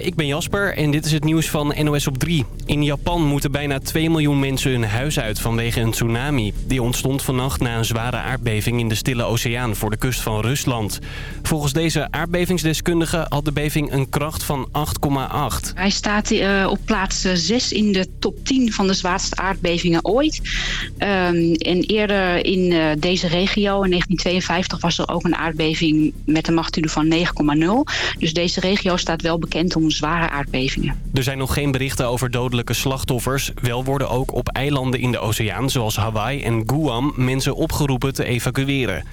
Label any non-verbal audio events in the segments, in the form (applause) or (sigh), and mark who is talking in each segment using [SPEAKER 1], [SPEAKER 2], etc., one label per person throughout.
[SPEAKER 1] Ik ben Jasper en dit is het nieuws van NOS op 3. In Japan moeten bijna 2 miljoen mensen hun huis uit vanwege een tsunami. Die ontstond vannacht na een zware aardbeving in de Stille Oceaan voor de kust van Rusland. Volgens deze aardbevingsdeskundige had de beving een kracht van 8,8.
[SPEAKER 2] Hij staat uh, op plaats 6 in de top 10 van de zwaarste aardbevingen ooit. Um, en eerder in uh, deze regio, in 1952, was er ook een aardbeving met een magnitude van 9,0. Dus deze regio staat wel bekend om zware aardbevingen.
[SPEAKER 1] Er zijn nog geen berichten over dodelijke slachtoffers. Wel worden ook op eilanden in de oceaan, zoals Hawaii en Guam, mensen opgeroepen te evacueren.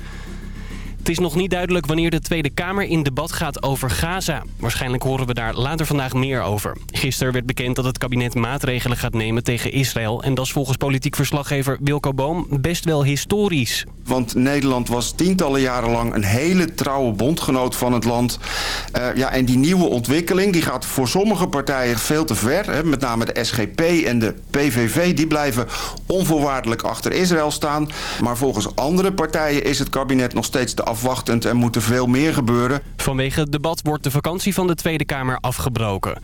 [SPEAKER 1] Het is nog niet duidelijk wanneer de Tweede Kamer in debat gaat over Gaza. Waarschijnlijk horen we daar later vandaag meer over. Gisteren werd bekend dat het kabinet maatregelen gaat nemen tegen Israël. En dat is volgens politiek verslaggever Wilco Boom best wel historisch.
[SPEAKER 3] Want Nederland was tientallen jaren lang een hele trouwe bondgenoot van het land. Uh, ja, en die nieuwe ontwikkeling die gaat voor sommige partijen veel te ver. Hè. Met name de SGP en de PVV die blijven onvoorwaardelijk achter Israël staan. Maar volgens andere partijen is het kabinet nog steeds de afwachtend en moet er veel meer gebeuren.
[SPEAKER 1] Vanwege het debat wordt de vakantie van de Tweede Kamer afgebroken.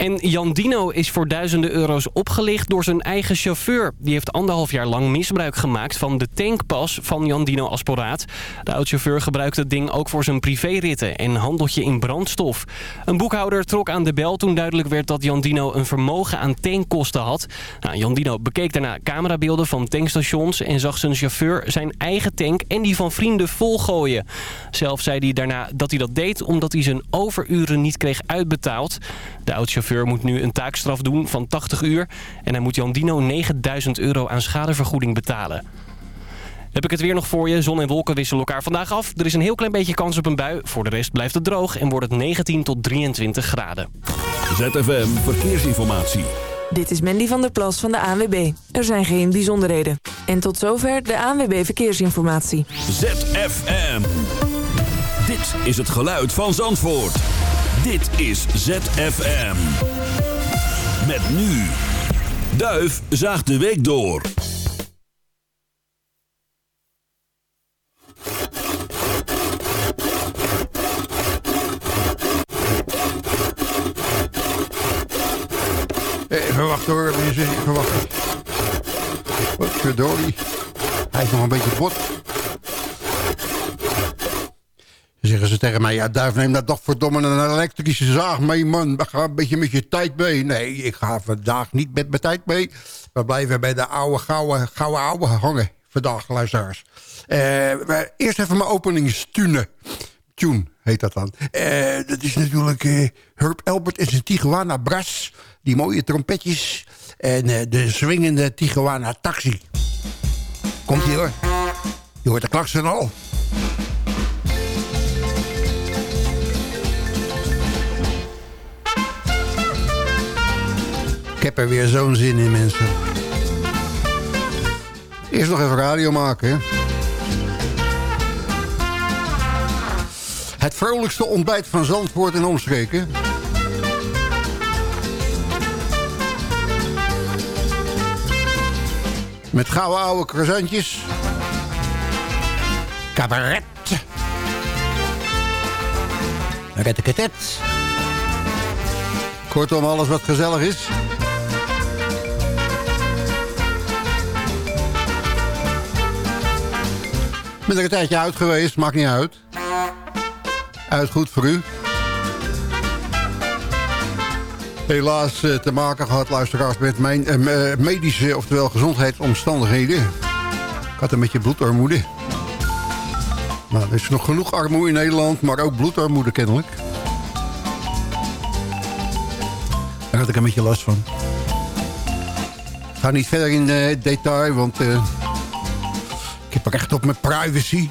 [SPEAKER 1] En Jan Dino is voor duizenden euro's opgelicht door zijn eigen chauffeur. Die heeft anderhalf jaar lang misbruik gemaakt van de tankpas van Jan Dino Asporaat. De oud-chauffeur gebruikte het ding ook voor zijn privéritten en handeltje in brandstof. Een boekhouder trok aan de bel toen duidelijk werd dat Jan Dino een vermogen aan tankkosten had. Nou, Jan Dino bekeek daarna camerabeelden van tankstations en zag zijn chauffeur zijn eigen tank en die van vrienden volgooien. Zelf zei hij daarna dat hij dat deed omdat hij zijn overuren niet kreeg uitbetaald. De oud-chauffeur moet nu een taakstraf doen van 80 uur. En hij moet Jan Dino 9000 euro aan schadevergoeding betalen. Heb ik het weer nog voor je. Zon en wolken wisselen elkaar vandaag af. Er is een heel klein beetje kans op een bui. Voor de rest blijft het droog en wordt het 19 tot 23 graden.
[SPEAKER 4] ZFM Verkeersinformatie.
[SPEAKER 5] Dit is Mandy van der Plas van de ANWB. Er zijn geen bijzonderheden. En tot zover de ANWB Verkeersinformatie.
[SPEAKER 4] ZFM. Dit is het geluid van Zandvoort. Dit is ZFM. Met nu. Duif zaagt de week door.
[SPEAKER 6] Even wachten hoor, mensen. Even wachten. Wat verdorie. Hij is nog een beetje bot zeggen ze tegen mij, ja Duif, neem dat toch verdomme een elektrische zaag mee, man. Ga een beetje met je tijd mee. Nee, ik ga vandaag niet met mijn tijd mee. We blijven bij de oude, gouden, gouden oude hangen. Vandaag, luisteraars. Uh, eerst even mijn openingstune. Tune heet dat dan. Uh, dat is natuurlijk uh, Herb Albert en zijn Tijuana Brass. Die mooie trompetjes. En de swingende Tijuana Taxi. Komt hier hoor. Je hoort de klaksen al. Ik heb er weer zo'n zin in, mensen. Eerst nog even radio maken, Het vrolijkste ontbijt van Zandvoort en omstreken. Met gouden oude croissantjes. Cabaret. Rettekatet. Kortom, alles wat gezellig is. Ben er een tijdje uit geweest, maakt niet uit. Uit goed voor u. Helaas eh, te maken gehad, luisteraars, met mijn eh, medische, oftewel gezondheidsomstandigheden. Ik had een beetje bloedarmoede. Nou, er is nog genoeg armoede in Nederland, maar ook bloedarmoede kennelijk. Daar had ik een beetje last van. Ik ga niet verder in uh, detail, want... ik heb recht op mijn privacy.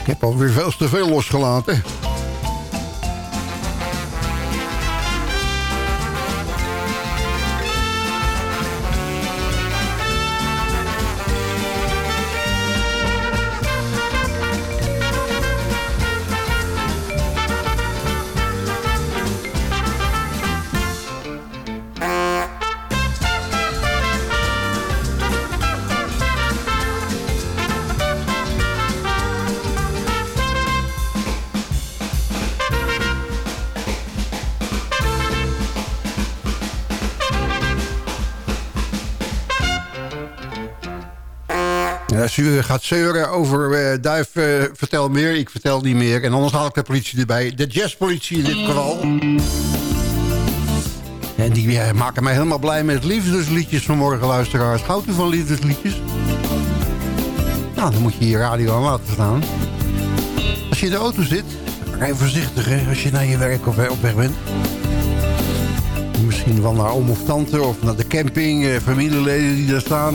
[SPEAKER 6] Ik heb alweer veel te veel losgelaten. Gaat zeuren over Duif, vertel meer. Ik vertel niet meer. En anders haal ik de politie erbij. De jazzpolitie in dit geval. En die maken mij helemaal blij met liefdesliedjes vanmorgen, luisteraars. Houdt u van liefdesliedjes? Nou, dan moet je je radio aan laten staan. Als je in de auto zit, rij voorzichtig hè, als je naar je werk of op weg bent. Misschien wel naar oom of tante of naar de camping, eh, familieleden die daar staan.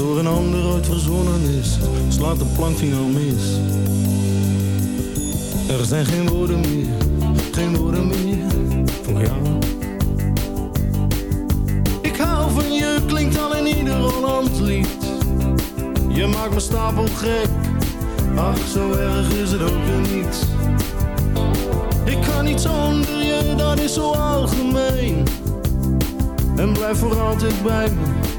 [SPEAKER 7] door een ander ooit verzonnen is, slaat de plank finaal mis. Er zijn geen woorden meer, geen woorden meer voor jou. Ik hou van je, klinkt al in ieder Holland lied. Je maakt me stapel gek, ach zo erg is het ook weer niet. Ik kan niet zonder je, dat is zo algemeen. En blijf voor altijd bij me.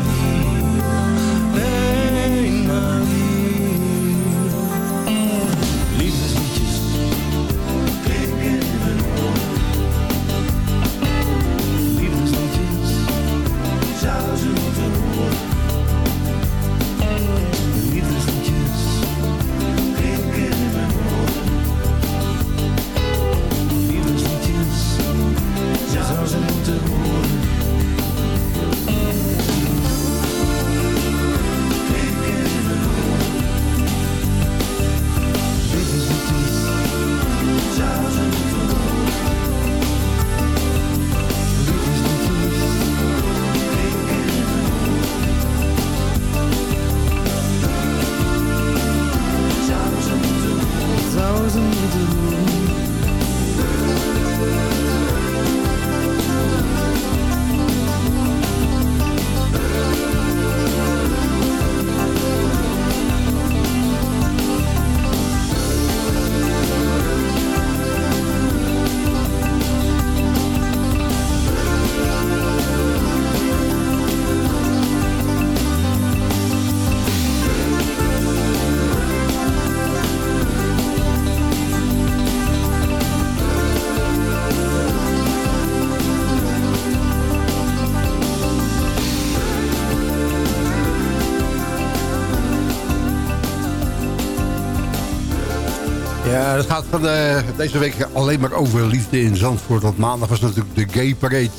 [SPEAKER 6] Het gaat van de, deze week alleen maar over liefde in Zandvoort. Want maandag was natuurlijk de gay parade.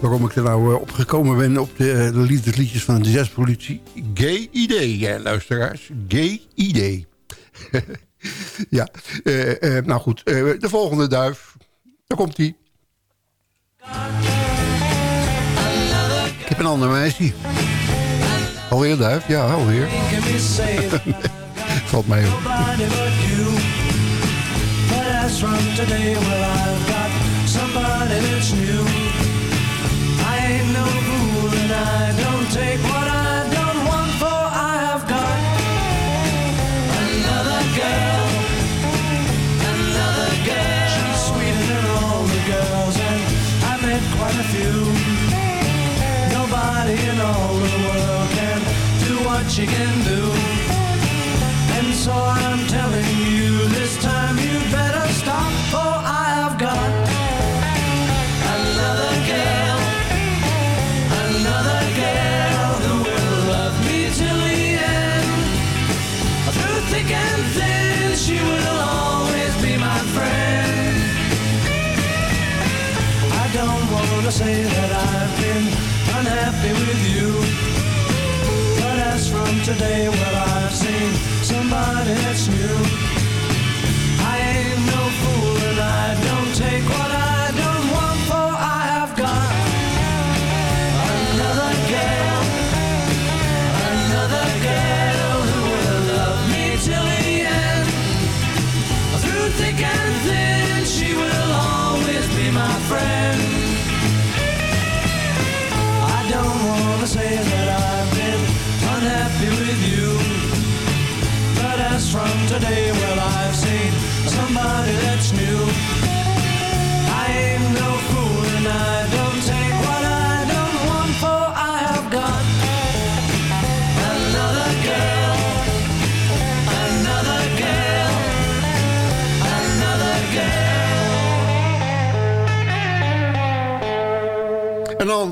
[SPEAKER 6] Waarom ik er nou eh, opgekomen ben op de, de liefdesliedjes van de jazzpolitie. Gay idee, luisteraars. Gay idee. (laughs) ja, eh, eh, nou goed. eh, de volgende duif. Daar komt hij. Ik heb een ander meisje. Alweer duif? Ja, alweer. (laughs) Valt mij op.
[SPEAKER 8] is from today. Well, I've got somebody that's new. I ain't no fool and I don't take what I don't want for I have got another girl, another girl. She's sweeter than all the girls and I met quite a few. Nobody in all the world can do what she can do. And so I'm telling to say that I've been unhappy with you. But as from today, well, I've seen somebody that's new.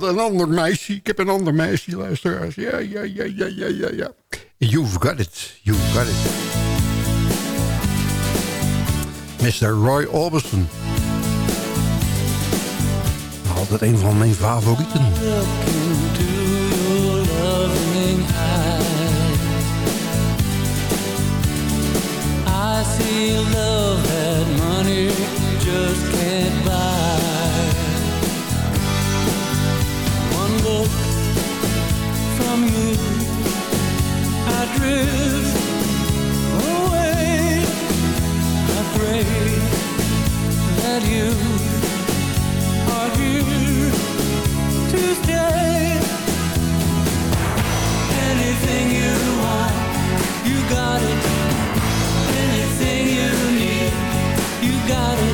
[SPEAKER 6] Een ander, meisje. Ik heb een ander meisje, luisteraars. Ja, ja, ja, ja, ja, ja, ja. You've got it. You've got it. Mr. Roy Orbison. Altijd een van mijn favorieten.
[SPEAKER 8] I see love that money just can't buy. I drift away. I pray that you are here to stay. Anything you want, you got it. Anything you need, you got it.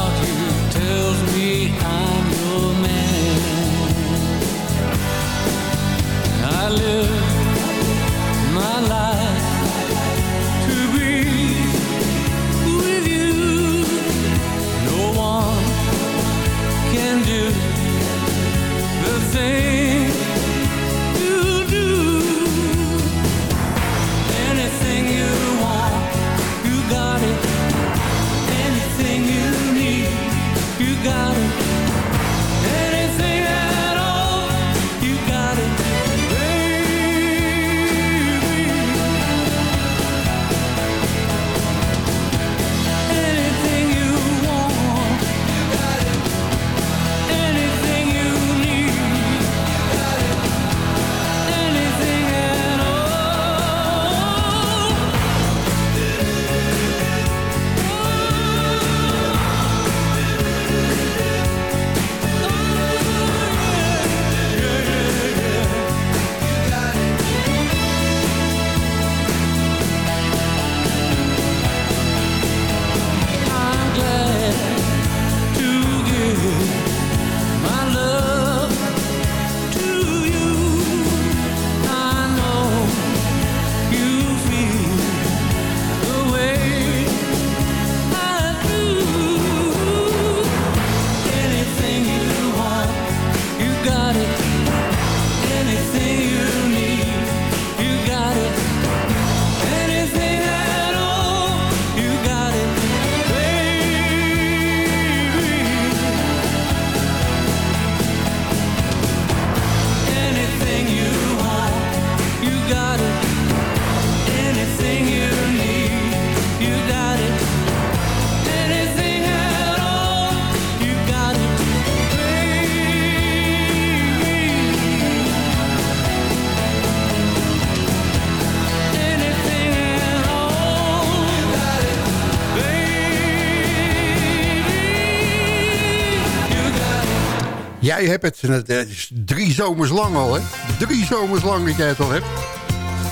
[SPEAKER 6] Jij hebt het, het is drie zomers lang al, hè? Drie zomers lang dat jij het al hebt.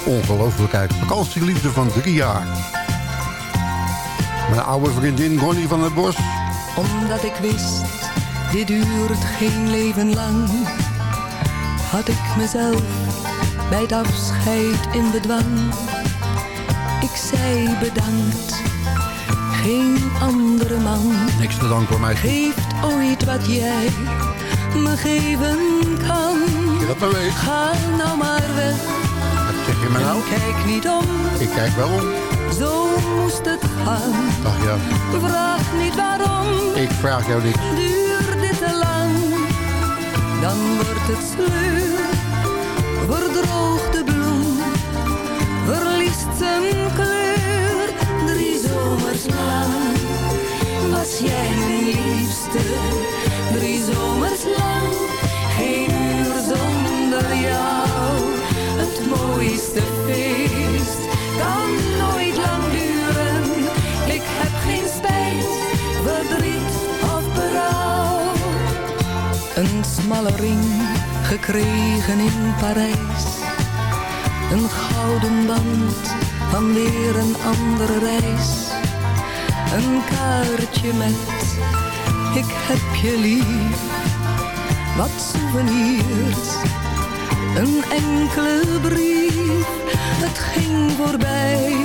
[SPEAKER 6] Ongelooflijk uit. Vakantieliefde van drie jaar. Mijn oude vriendin Ronnie van het Bos.
[SPEAKER 9] Omdat ik wist, dit duurt geen leven lang. Had ik mezelf bij het afscheid in bedwang. Ik zei bedankt, geen andere man.
[SPEAKER 6] Niks te danken voor mij.
[SPEAKER 9] Geeft ooit wat jij me geven kan.
[SPEAKER 6] Dat.
[SPEAKER 9] Ga nou maar weg.
[SPEAKER 6] Wat zeg je me nou?
[SPEAKER 9] En kijk niet om,
[SPEAKER 6] Ik kijk wel om.
[SPEAKER 9] zo moest het gaan.
[SPEAKER 6] Ach ja,
[SPEAKER 9] Vraag niet waarom,
[SPEAKER 6] ik vraag jou niks.
[SPEAKER 9] duurt dit te lang. Dan wordt het sleur, verdroogt de bloem, verliest zijn kleur. Drie zomers lang was jij mijn liefste. Drie zomers lang, geen uur zonder jou. Het mooiste feest kan nooit lang duren. Ik heb geen spijt, verdriet of berouw. Een smalle ring gekregen in Parijs. Een gouden band van weer een andere reis. Een kaartje met ik heb je lief. Wat souvenirs, een enkele brief. Het ging voorbij,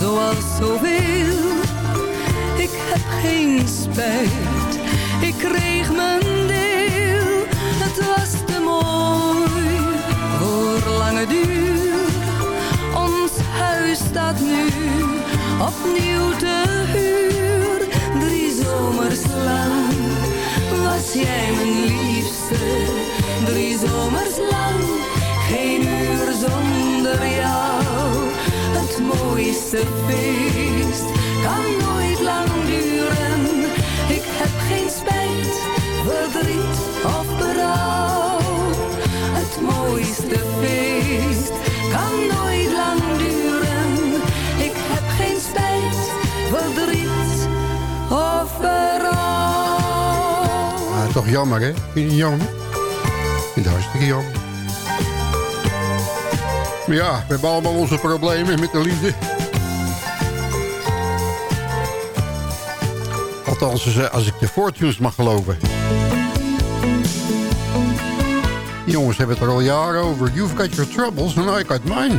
[SPEAKER 9] zoals zoveel. Ik heb geen spijt, ik kreeg mijn deel. Het was te mooi voor lange duur. Ons huis staat nu opnieuw te huur. Was jij mijn liefste. Drie zomers lang, geen uur zonder jou. Het mooiste feest kan nooit lang duren. Ik heb geen spijt, verdriet of berouw. Het mooiste feest kan nooit lang duren. Ik heb geen spijt, verdriet berouw.
[SPEAKER 6] Ah, toch jammer, hè? Vind je het jammer? Vind hartstikke jammer. Maar ja, we hebben allemaal onze problemen met de liefde. Althans, als, eh, als ik de Fortunes mag geloven. Jongens hebben het er al jaren over. You've got your troubles and I got mine.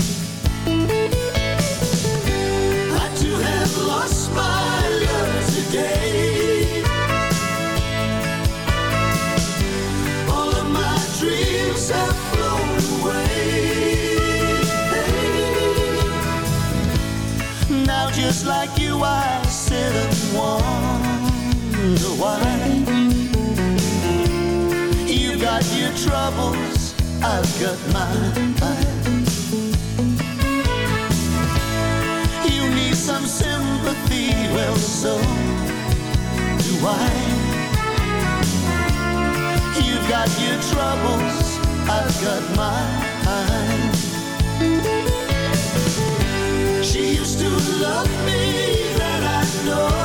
[SPEAKER 10] Wonder why. You got your troubles, I've got mine. You need some sympathy, well, so do I. You've got your troubles, I've got mine. She used to love me, that I know.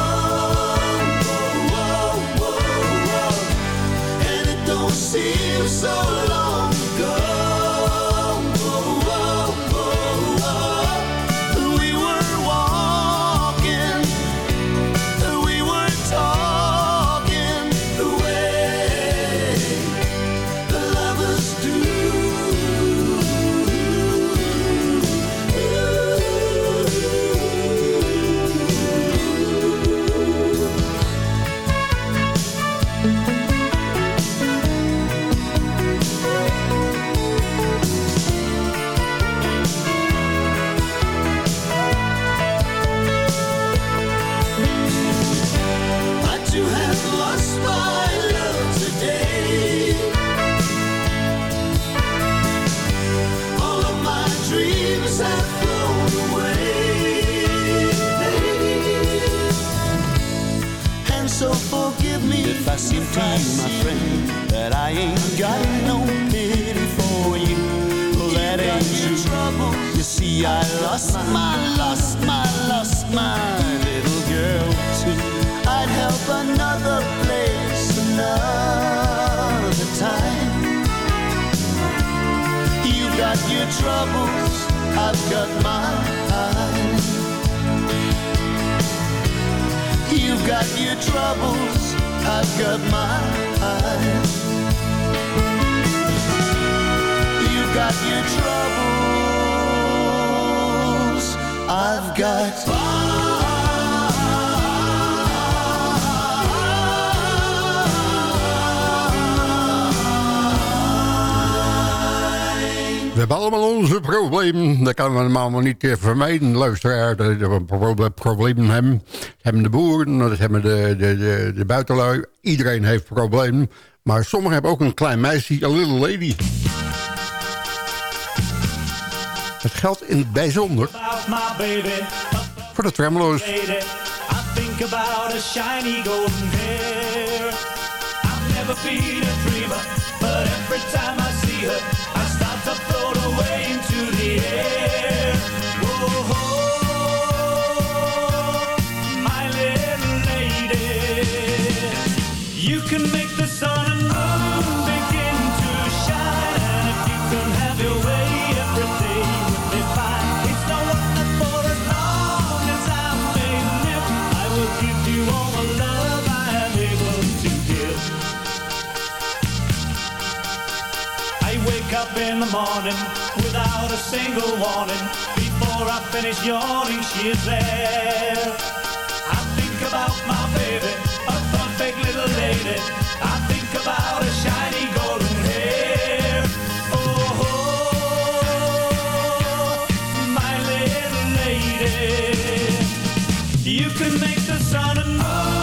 [SPEAKER 10] It don't seem so long I seem to you, my friend, that I ain't got no pity for you. Well, that ain't true. You see, I lost my, lost my, lost my little girl too. I'd help another place another time. You've got your troubles, I've got mine. Got your troubles, I've got mine. You've got your troubles, I've got
[SPEAKER 6] We hebben allemaal onze problemen. Dat kan we allemaal niet eh, vermijden, luisteraar. Dat we proble- problemen hebben. Hebben de boeren, dat hebben de, de, de, buitenlui. Iedereen heeft problemen. Maar sommigen hebben ook een klein meisje, een little lady. Het geldt in het bijzonder voor de tremolo's.
[SPEAKER 11] but every time I see her, I Yeah. Wake up in the morning without a single warning. Before I finish yawning, she is there. I think about my baby, a perfect little lady. I think about her shiny golden hair. Oh, my little lady. You can make the sun and moon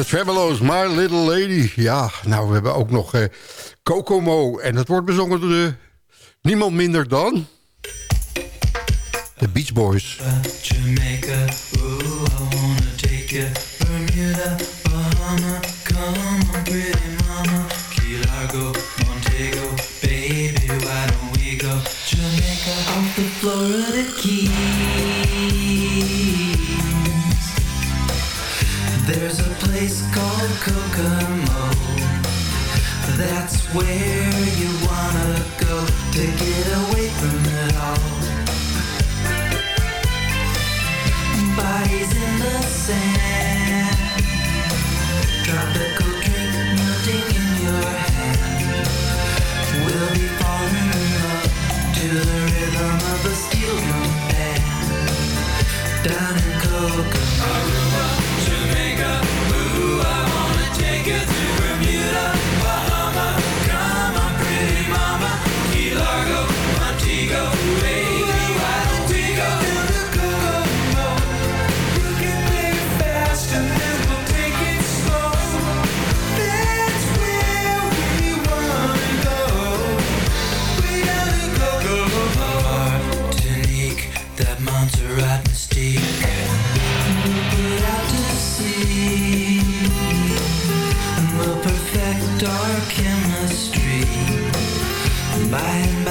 [SPEAKER 6] De Travelo's, My Little Lady. Ja, nou, we hebben ook nog eh, Kokomo. En dat wordt bezongen door de, niemand minder dan... De Beach Boys.
[SPEAKER 12] Jamaica, ooh, I wanna take you. nada. By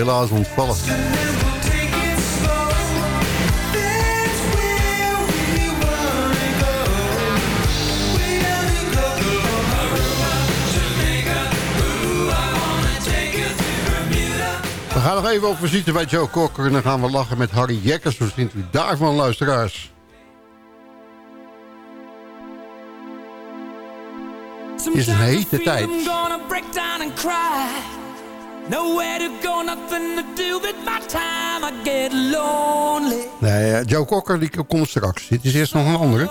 [SPEAKER 13] helaas ontvallen. We gaan nog even op visite bij Joe Cocker en dan gaan we lachen met Harry Jekkers. Hoe vindt u daarvan, luisteraars? Is een hete tijd.
[SPEAKER 6] Nowhere to go, nothing to do with my time. I get lonely.
[SPEAKER 13] Nee, eh, Joe Cocker die komt straks. Dit is eerst nog een andere.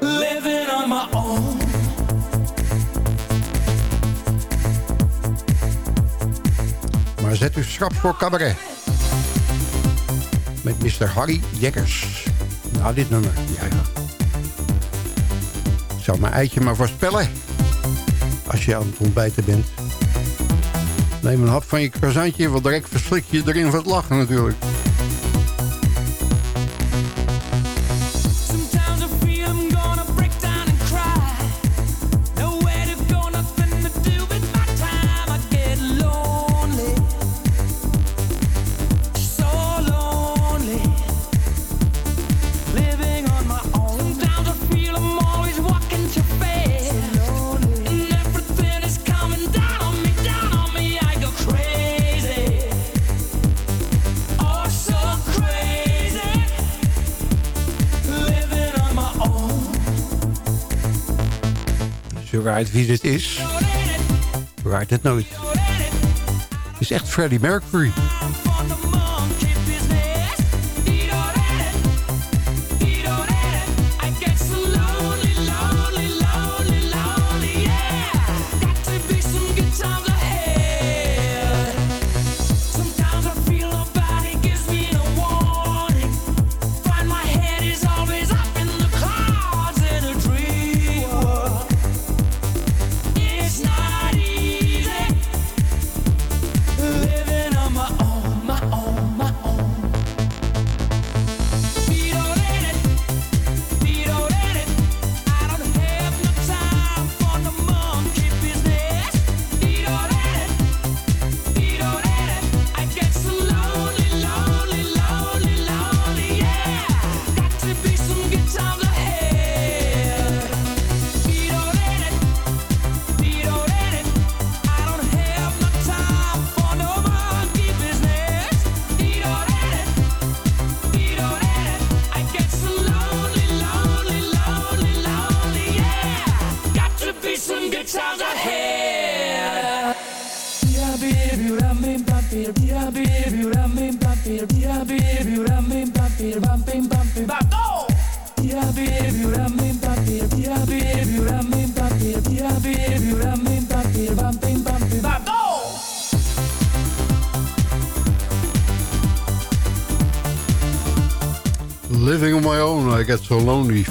[SPEAKER 6] Living on my own.
[SPEAKER 13] Maar zet u schrap voor cabaret. Met Mr. Harry Jekkers. Nou, dit nummer. Ja, ja. Ik zal mijn eitje maar voorspellen als je aan het ontbijten bent. Neem een hap van je croissantje, want direct verslik je erin van het lachen natuurlijk. Right wie dit is. Right het nooit. Het is echt Freddie Mercury.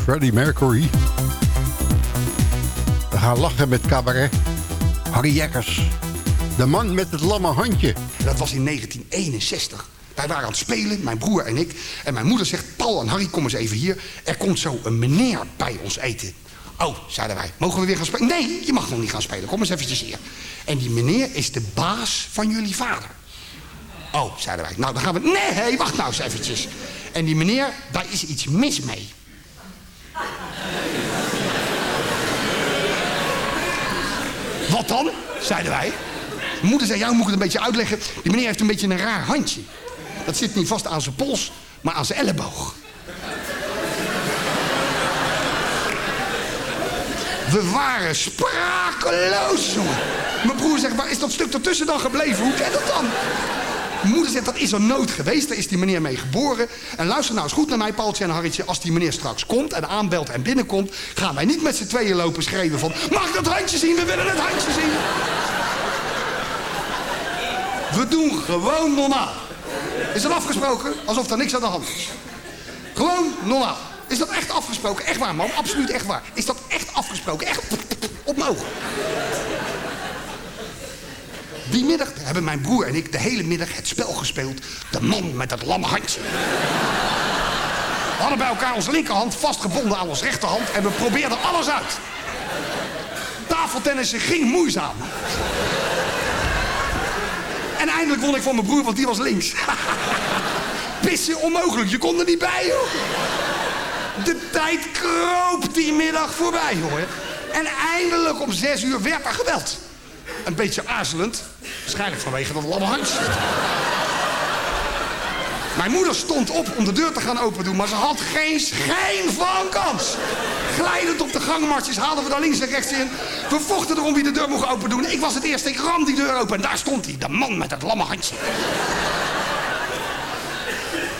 [SPEAKER 6] Freddie Mercury. We gaan lachen met cabaret. Harry Jekkers. De man met het lamme handje.
[SPEAKER 14] Dat was in 1961. Wij waren aan het spelen, mijn broer en ik. En mijn moeder zegt, Paul en Harry, kom eens even hier. Er komt zo een meneer bij ons eten. Oh, zeiden wij, mogen we weer gaan spelen? Nee, je mag nog niet gaan spelen. Kom eens eventjes hier. En die meneer is de baas van jullie vader. Oh, zeiden wij. Nou, dan gaan we... Nee, wacht nou eens eventjes. En die meneer, daar is iets mis mee. Wat dan? Zeiden wij. Mijn moeder zei, jou moet ik een beetje uitleggen. Die meneer heeft een beetje een raar handje. Dat zit niet vast aan zijn pols, maar aan zijn elleboog. We waren sprakeloos, jongen. Mijn broer zegt, waar is dat stuk ertussen dan gebleven? Hoe kan dat dan? Moeder zegt, dat is er nooit geweest. Daar is die meneer mee geboren. En luister nou eens goed naar mij, Paultje en Harrietje. Als die meneer straks komt en aanbelt en binnenkomt... gaan wij niet met z'n tweeën lopen schreeuwen van... Mag dat handje zien? We willen het handje zien. We doen gewoon normaal. Is dat afgesproken? Alsof er niks aan de hand is. Gewoon normaal. Is dat echt afgesproken? Echt waar, man. Absoluut echt waar. Is dat echt afgesproken? Echt op mijn. Die middag hebben mijn broer en ik de hele middag het spel gespeeld. De man met het lamme handje. We hadden bij elkaar onze linkerhand vastgebonden aan onze rechterhand... en we probeerden alles uit. Tafeltennissen ging moeizaam. En eindelijk won ik van mijn broer, want die was links. (laughs) Pissen onmogelijk, je kon er niet bij. De tijd kroop die middag voorbij, jongen. En eindelijk om zes uur werd er geweld. Een beetje aarzelend. Waarschijnlijk vanwege dat lamme handje. Mijn moeder stond op om de deur te gaan open doen, maar ze had geen schijn van kans. Glijdend op de gangmatjes haalden we daar links en rechts in. We vochten erom wie de deur mocht open doen. Ik was het eerste, ik ram die deur open en daar stond hij, de man met het lamme handje.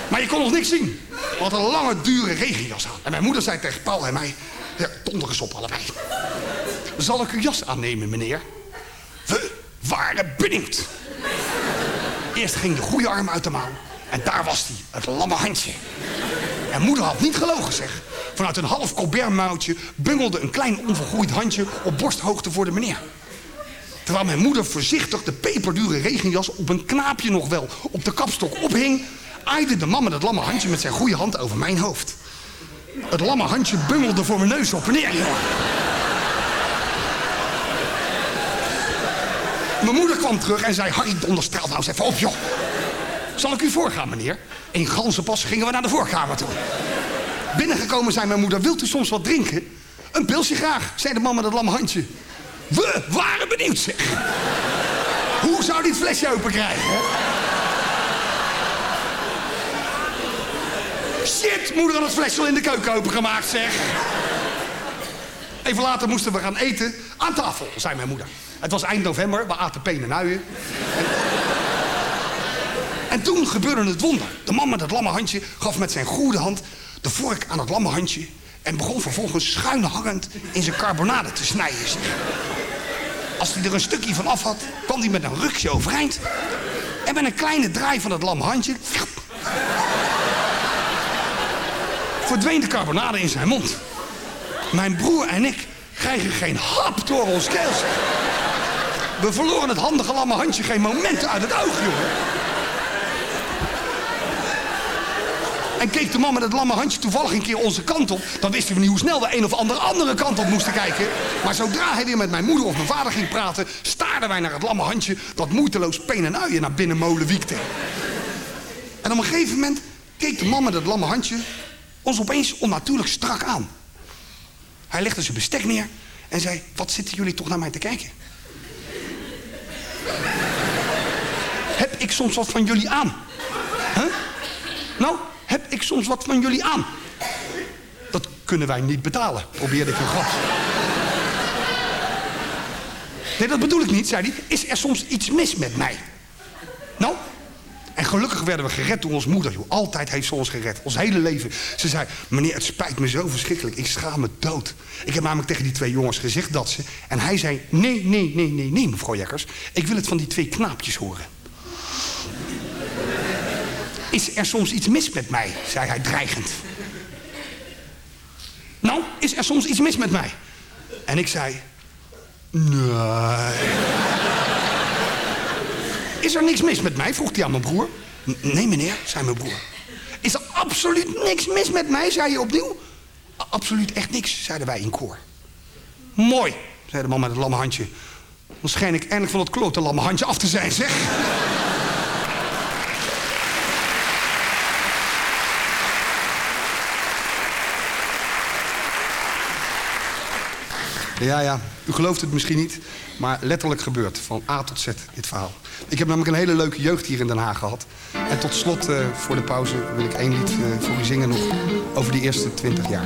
[SPEAKER 14] Maar je kon nog niks zien. We een lange, dure regenjas aan. En mijn moeder zei tegen Paul en mij, ja, donder op allebei. Zal ik uw jas aannemen, meneer? Waren benieuwd. Eerst ging de goede arm uit de mouw. En daar was hij, het lamme handje. En moeder had niet gelogen, zeg. Vanuit een half colbertmouwtje bungelde een klein onvergroeid handje op borsthoogte voor de meneer. Terwijl mijn moeder voorzichtig de peperdure regenjas op een knaapje nog wel op de kapstok ophing... aaide de man met het lamme handje met zijn goede hand over mijn hoofd. Het lamme handje bungelde voor mijn neus op en neer. Mijn moeder kwam terug en zei... Harry, donderstraal nou eens even op, joh. Zal ik u voorgaan, meneer? In ganzenpas gingen we naar de voorkamer toe. Binnengekomen zei mijn moeder... Wilt u soms wat drinken? Een pilsje graag, zei de man met het lamme handje. We waren benieuwd, zeg. Hoe zou dit flesje open krijgen? Shit, moeder had het flesje al in de keuken opengemaakt, zeg. Even later moesten we gaan eten aan tafel, zei mijn moeder. Het was eind november, we aten penen en. En, en toen gebeurde het wonder. De man met het lamme handje gaf met zijn goede hand de vork aan het lamme handje... en begon vervolgens schuin hangend in zijn carbonade te snijden. Als hij er een stukje van af had, kwam hij met een rukje overeind... en met een kleine draai van het lamme handje... verdween de carbonade in zijn mond. Mijn broer en ik krijgen geen hap door ons keel. We verloren het handige lamme handje geen moment uit het oog, jongen. En keek de man met het lamme handje toevallig een keer onze kant op... dan wisten we niet hoe snel we een of andere andere kant op moesten kijken. Maar zodra hij weer met mijn moeder of mijn vader ging praten... staarden wij naar het lamme handje dat moeiteloos peen en uien naar binnen molen wiekte. En op een gegeven moment keek de man met het lamme handje ons opeens onnatuurlijk strak aan. Hij legde zijn bestek neer en zei... wat zitten jullie toch naar mij te kijken? Heb ik soms wat van jullie aan? Huh? Nou, heb ik soms wat van jullie aan? Dat kunnen wij niet betalen, probeerde ik een grap. Nee, dat bedoel ik niet, zei hij. Is er soms iets mis met mij? Gelukkig werden we gered door ons moeder. Joh. Altijd heeft ze ons gered. Ons hele leven. Ze zei, meneer, het spijt me zo verschrikkelijk. Ik schaam me dood. Ik heb namelijk tegen die twee jongens gezegd dat ze... En hij zei, nee, nee, nee, nee, nee, mevrouw Jekkers. Ik wil het van die twee knaapjes horen. Is er soms iets mis met mij? zei hij dreigend. Nou, is er soms iets mis met mij? En ik zei... Nee. Is er niks mis met mij? vroeg hij aan mijn broer. "N- Nee, meneer, zei mijn broer. Is er absoluut niks mis met mij, zei je opnieuw. "A- Absoluut echt niks, zeiden wij in koor. Mooi, zei de man met het lamme handje. Dan schijn ik eindelijk van het klote lamme handje af te zijn, zeg. Ja, ja, u gelooft het misschien niet, maar letterlijk gebeurt. Van A tot Z, dit verhaal. Ik heb namelijk een hele leuke jeugd hier in Den Haag gehad. En tot slot, eh, voor de pauze, wil ik één lied eh, voor u zingen nog over die eerste twintig jaar.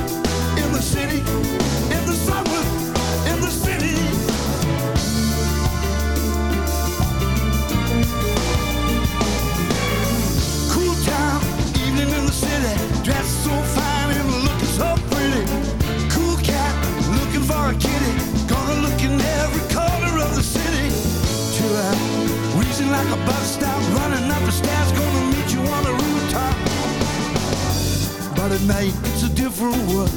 [SPEAKER 15] bus stop, running up the stairs, gonna meet you on the rooftop. But at night, it's a different world.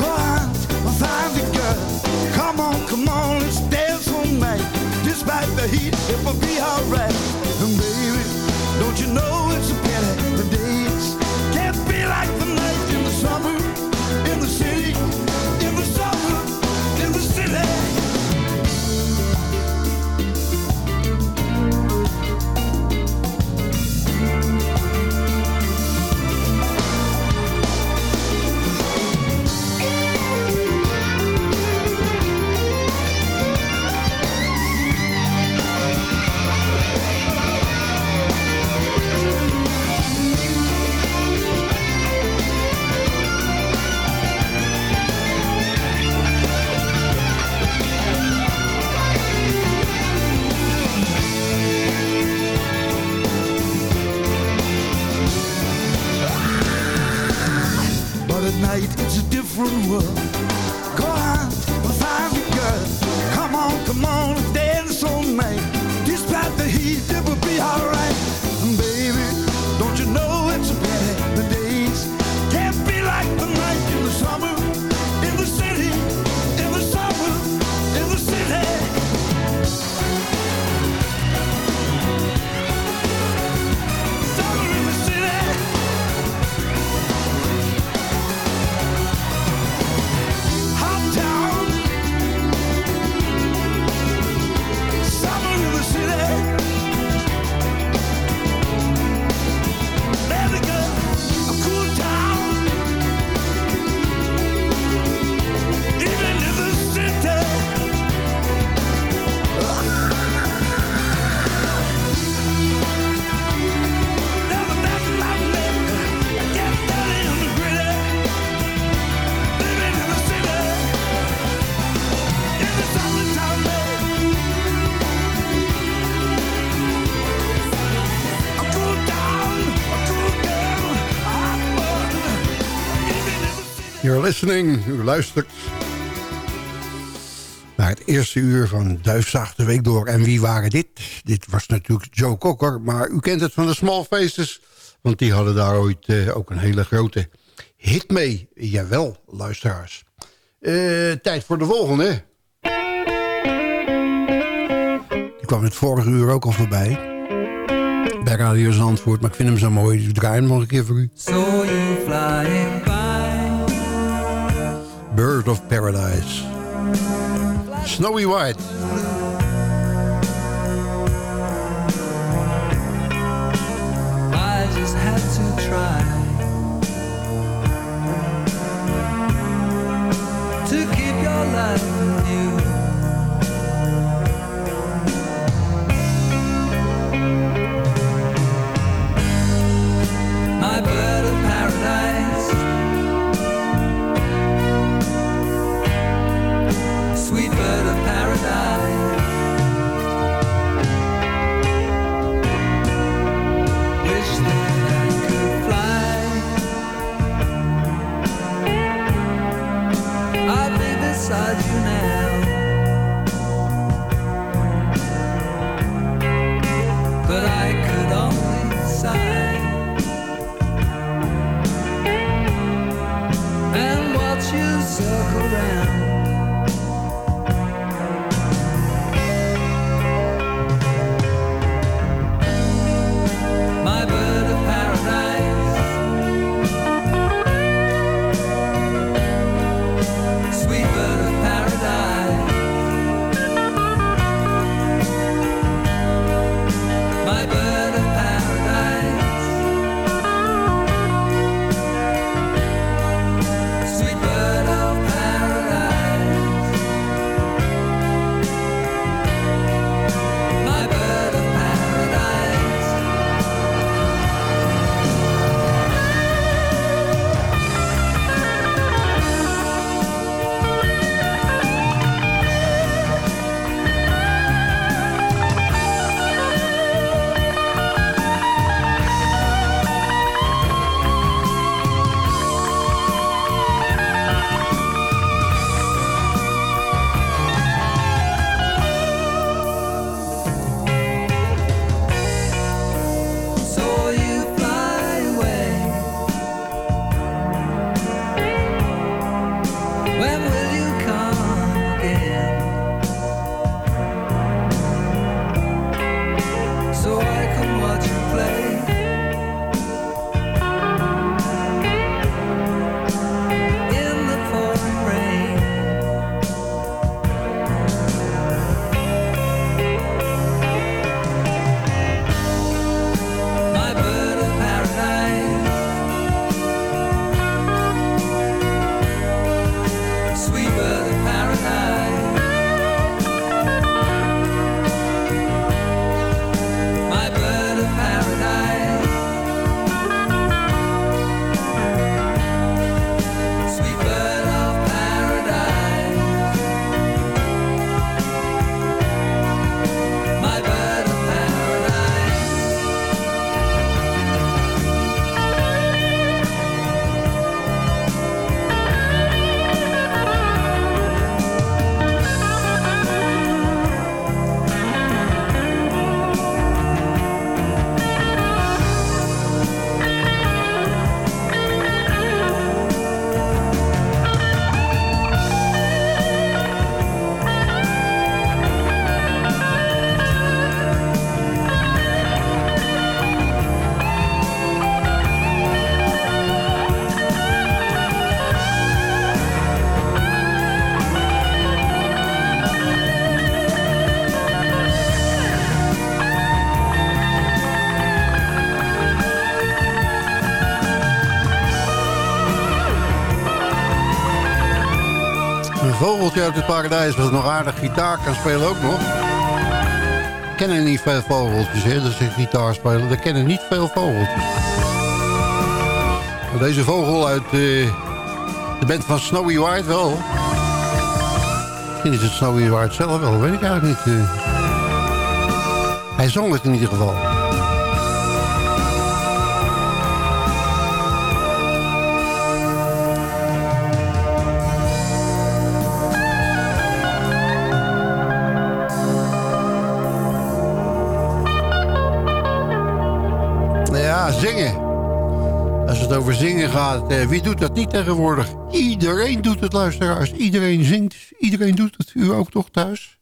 [SPEAKER 15] Go out and find the girl. Come on, come on, let's dance all night. Despite the heat, it will be alright. And baby, don't you know it's a pity the days at night it's a different world. Go and find a girl. Come on, come on, dance all night. Despite the heat, it will be alright.
[SPEAKER 6] You're u luistert naar het eerste uur van Duifzaag de Week door. En wie waren dit? Dit was natuurlijk Joe Cocker, maar u kent het van de Small Faces... want die hadden daar ooit eh, ook een hele grote hit mee. Jawel, luisteraars. Eh, tijd voor de volgende. Die kwam het vorige uur ook al voorbij. Bij Radio Zandvoort, maar ik vind hem zo mooi. Ik draai hem nog een keer voor u.
[SPEAKER 8] So you flying by
[SPEAKER 6] Bird of Paradise. Snowy White.
[SPEAKER 16] Try to keep your life vogeltje uit het paradijs... wat nog aardig gitaar kan spelen ook nog. Kennen niet veel vogeltjes, hè, dat ze gitaar spelen. Er kennen niet veel vogeltjes. Maar deze vogel uit eh, de band van Snowy White wel. Misschien is het Snowy White zelf wel, weet ik eigenlijk niet. eh. Hij zong het in ieder geval. Het over zingen gaat, eh, wie doet dat niet tegenwoordig? Iedereen doet het, luisteraars. Iedereen zingt. Iedereen doet het. U ook toch thuis?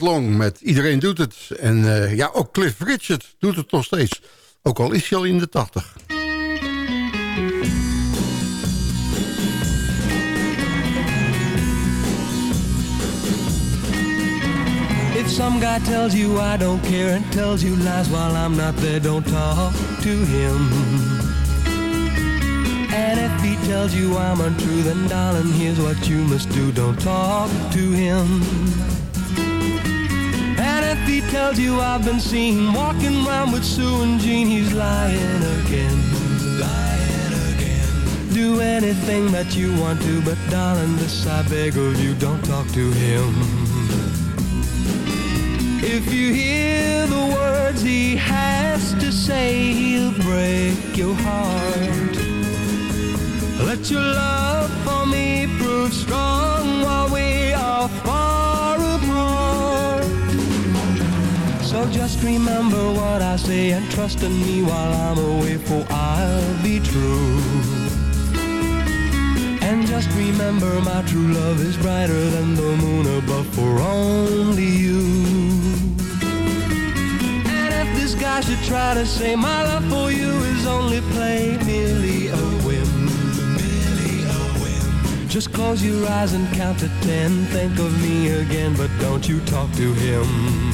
[SPEAKER 16] Robert Long met Iedereen doet het. En eh, ja, ook Cliff Richard doet het nog steeds. Ook al is hij al in de tachtig.
[SPEAKER 8] If some guy tells you I don't care and tells you lies while I'm not there, don't talk to him. And if he tells you I'm untrue, then darling, here's what you must do. Don't talk to him. He tells you I've been seen walking around with Sue and Jean, he's lying again. Lying again. Do anything that you want to, but darling, this I beg of you, don't talk to him. If you hear the words he has to say, he'll break your heart. Let your love for me prove strong while we are far So just remember what I say and trust in me while I'm away, for I'll be true. And just remember my true love is brighter than the moon above for only you. And if this guy should try to say my love for you is only play, merely a whim. Just close your eyes and count to ten. Think of me again, but don't you talk to him.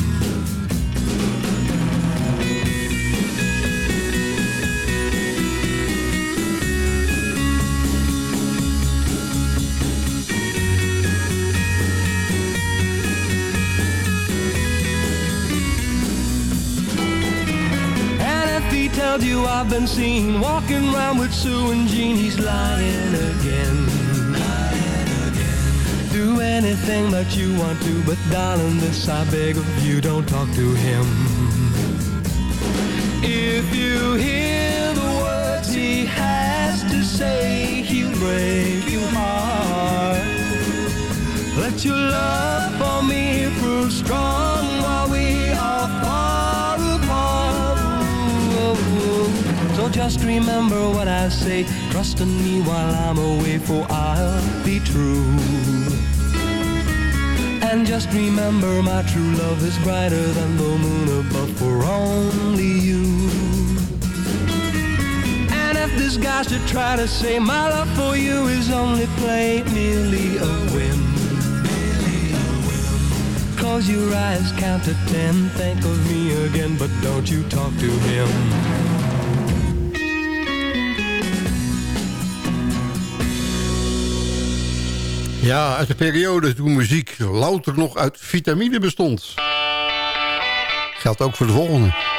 [SPEAKER 8] If you I've been seen walking around with Sue and Jean, he's lying again. Do anything that you want to, but darling, this I beg of you, don't talk to him. If you hear the words he has to say, he'll break your heart. Let your love for me prove strong So just remember what I say. Trust in me while I'm away, for I'll be true. And just remember my true love is brighter than the moon above for only you. And if this guy should try to say my love for you is only play, merely a whim. Close your eyes, count to ten, think of me again, but don't you talk to him.
[SPEAKER 6] Ja, uit de periode toen muziek louter nog uit vitamine bestond. Geldt ook voor de volgende.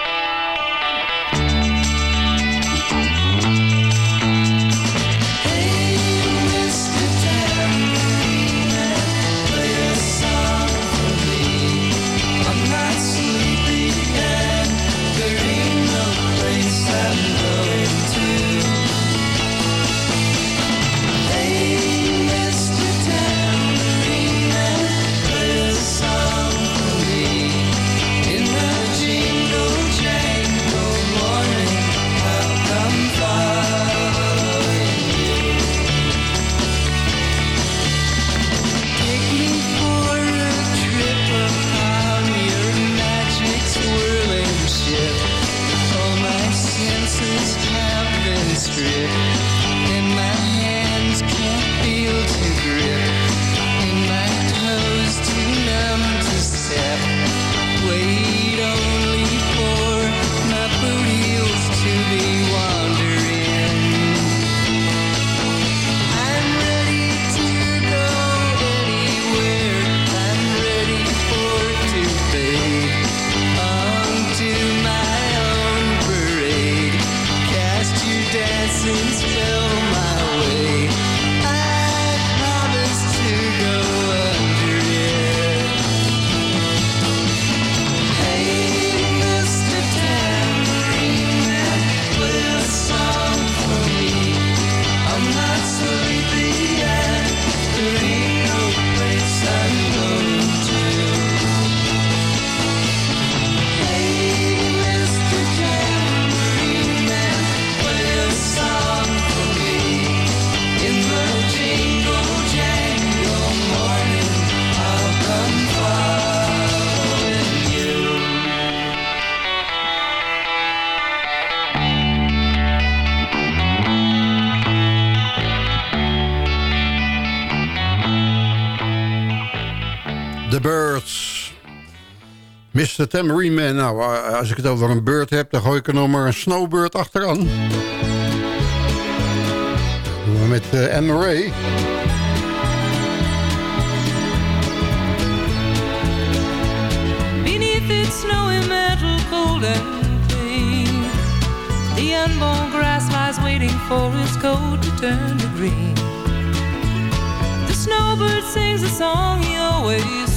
[SPEAKER 8] The
[SPEAKER 6] Birds. Mr. Tambourine Man. Nou, eh, als ik het over een bird heb, dan gooi ik er nog maar een snowbird achteraan. Met uh, Anne Ray.
[SPEAKER 13] Beneath its snowy mantle, cold and clean, the unborn grass lies waiting for its coat to turn to green. The snowbird sings a song he always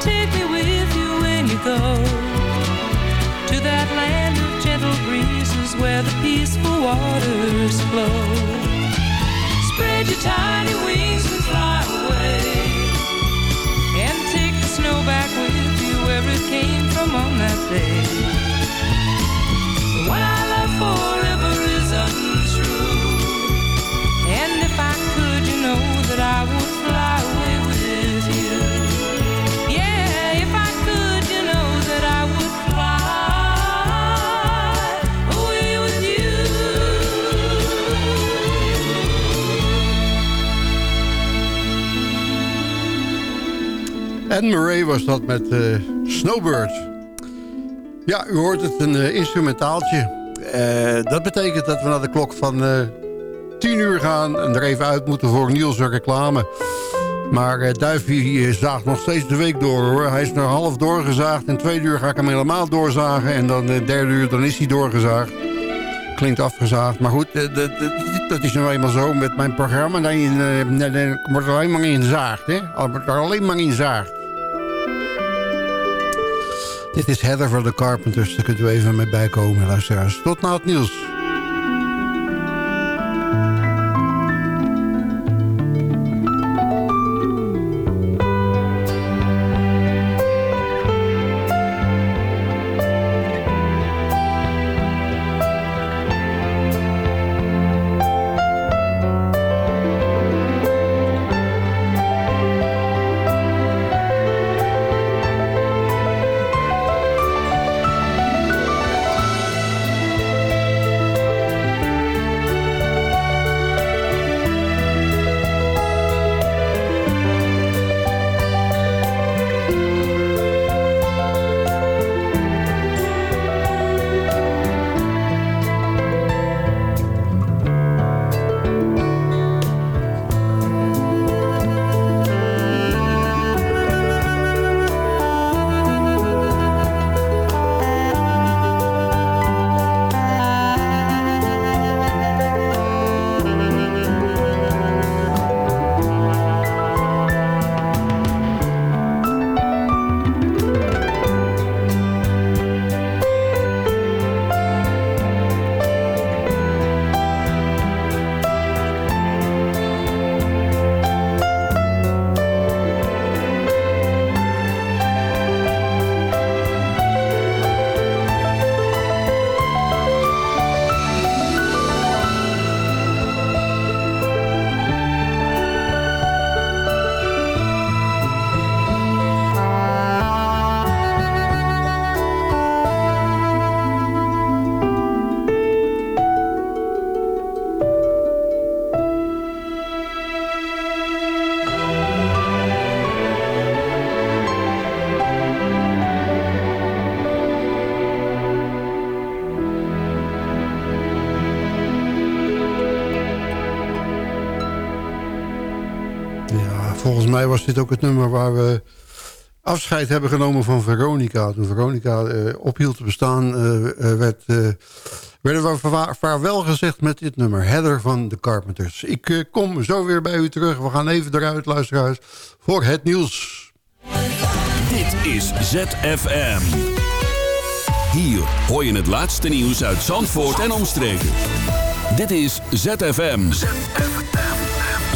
[SPEAKER 13] Take me with you when you go to that land of gentle breezes where the peaceful waters flow. Spread your tiny wings and fly away, and take the snow back with you where it came from on that day.
[SPEAKER 6] Anne Murray was dat met eh, Snowbird. Ja, u hoort het, een eh, instrumentaaltje. Eh, dat betekent dat we naar de klok van eh 10 uur gaan... en er even uit moeten voor Niels reclame. Maar Duifie zaagt nog steeds de week door, hoor. Hij is nog half doorgezaagd. In twee uur ga ik hem helemaal doorzagen. En dan de derde uur, dan is hij doorgezaagd. Klinkt afgezaagd. Maar goed, dat- is nou eenmaal zo met mijn programma. Er wordt er alleen maar in zaagt, hè. Wordt er alleen maar in zaagt. Dit is Heather van de Carpenters. Daar kunt u even mee bijkomen, luisteraars. Tot na het nieuws. Was dit ook het nummer waar we afscheid hebben genomen van Veronica. Toen Veronica eh, ophield te bestaan, eh, eh, werd, werden we va- vaarwel gezegd met dit nummer. Heather van de Carpenters. Ik kom zo weer bij u terug. We gaan even eruit, luisteraars, voor het nieuws.
[SPEAKER 4] Dit is ZFM. Hier hoor je het laatste nieuws uit Zandvoort en omstreken. Dit is ZFM.